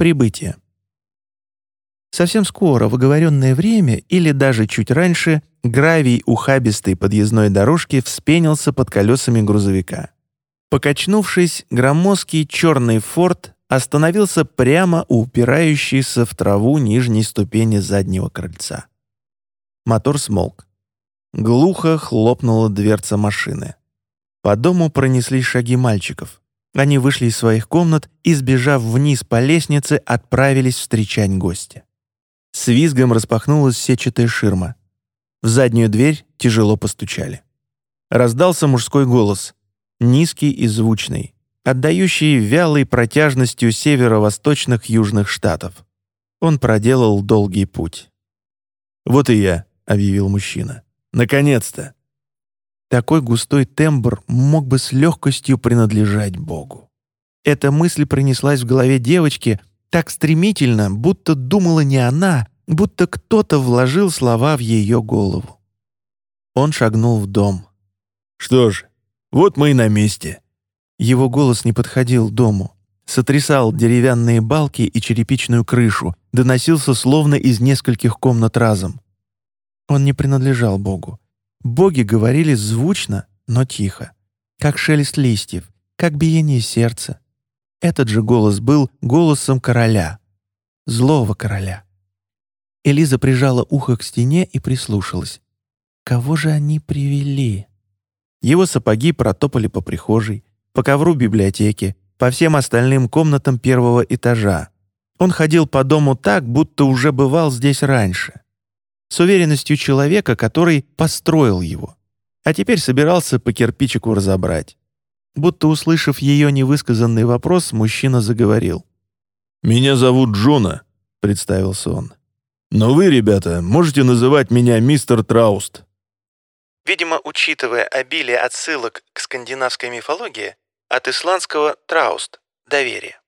Прибытие. Совсем скоро, в оговоренное время или даже чуть раньше, гравий ухабистой подъездной дорожки вспенился под колесами грузовика. Покачнувшись, громоздкий черный форт остановился прямо у упирающейся в траву нижней ступени заднего крыльца. Мотор смолк. Глухо хлопнула дверца машины. По дому пронеслись шаги мальчиков. Они вышли из своих комнат и, сбежав вниз по лестнице, отправились встречать гостя. С визгом распахнулась сетчатая ширма. В заднюю дверь тяжело постучали. Раздался мужской голос, низкий и звучный, отдающий вялой протяжностью северо-восточных южных штатов. Он проделал долгий путь. «Вот и я», — объявил мужчина. «Наконец-то!» Такой густой тембр мог бы с легкостью принадлежать Богу. Эта мысль пронеслась в голове девочки так стремительно, будто думала не она, будто кто-то вложил слова в ее голову. Он шагнул в дом. «Что ж, вот мы и на месте». Его голос не подходил дому. Сотрясал деревянные балки и черепичную крышу, доносился словно из нескольких комнат разом. Он не принадлежал Богу. Боги говорили звучно, но тихо, как шелест листьев, как биение сердца. Этот же голос был голосом короля, злого короля. Элиза прижала ухо к стене и прислушалась. Кого же они привели? Его сапоги протопали по прихожей, по ковру библиотеки, по всем остальным комнатам первого этажа. Он ходил по дому так, будто уже бывал здесь раньше. С уверенностью человека, который построил его. А теперь собирался по кирпичику разобрать. Будто услышав ее невысказанный вопрос, мужчина заговорил. «Меня зовут Джона», — представился он. «Но вы, ребята, можете называть меня мистер Трауст». Видимо, учитывая обилие отсылок к скандинавской мифологии, от исландского «трауст» — доверие.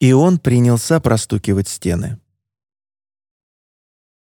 И он принялся простукивать стены.